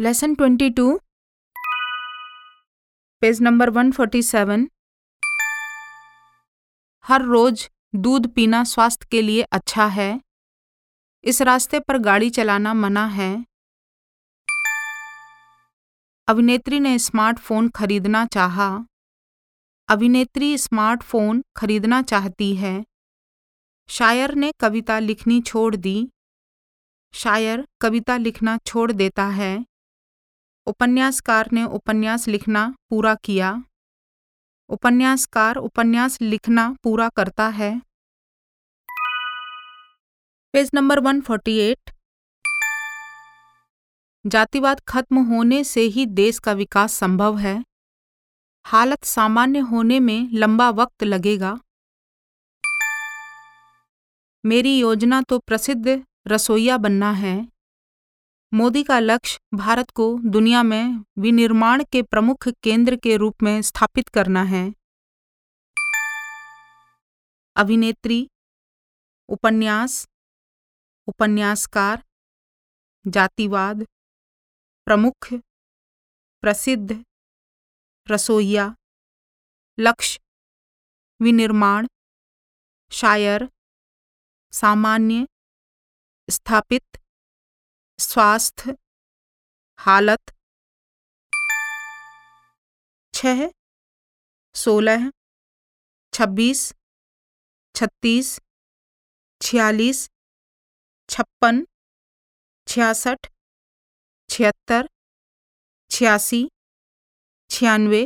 Lesson twenty two page number one forty seven हर रोज दूध पीना स्वास्थ्य के लिए अच्छा है। इस रास्ते पर गाड़ी चलाना मना है। अभिनेत्री ने स्मार्टफ़ोन खरीदना चाहा। अभिनेत्री स्मार्टफ़ोन खरीदना चाहती है। शायर ने कविता लिखनी छोड़ दी। शायर कविता लिखना छोड़ देता है। उपन्यासकार ने उपन्यास लिखना पूरा किया। उपन्यासकार उपन्यास लिखना पूरा करता है। पेज नंबर 148 जातिवाद खत्म होने से ही देश का विकास संभव है। हालत सामान्य होने में लंबा वक्त लगेगा। मेरी योजना तो प्रसिद्ध रसोईया बनना है। मोदी का लक्ष्य भारत को दुनिया में विनिर्माण के प्रमुख केंद्र के रूप में स्थापित करना है। अभिनेत्री, उपन्यास, उपन्यासकार, जातिवाद, प्रमुख, प्रसिद्ध रसोईया, लक्ष्य, विनिर्माण, शायर सामान्य स्थापित स्वास्थ्य हालत। छः सोलह छब्बीस छत्तीस छियालीस छप्पन छियासठ छिहत्तर छियासी छियानवे।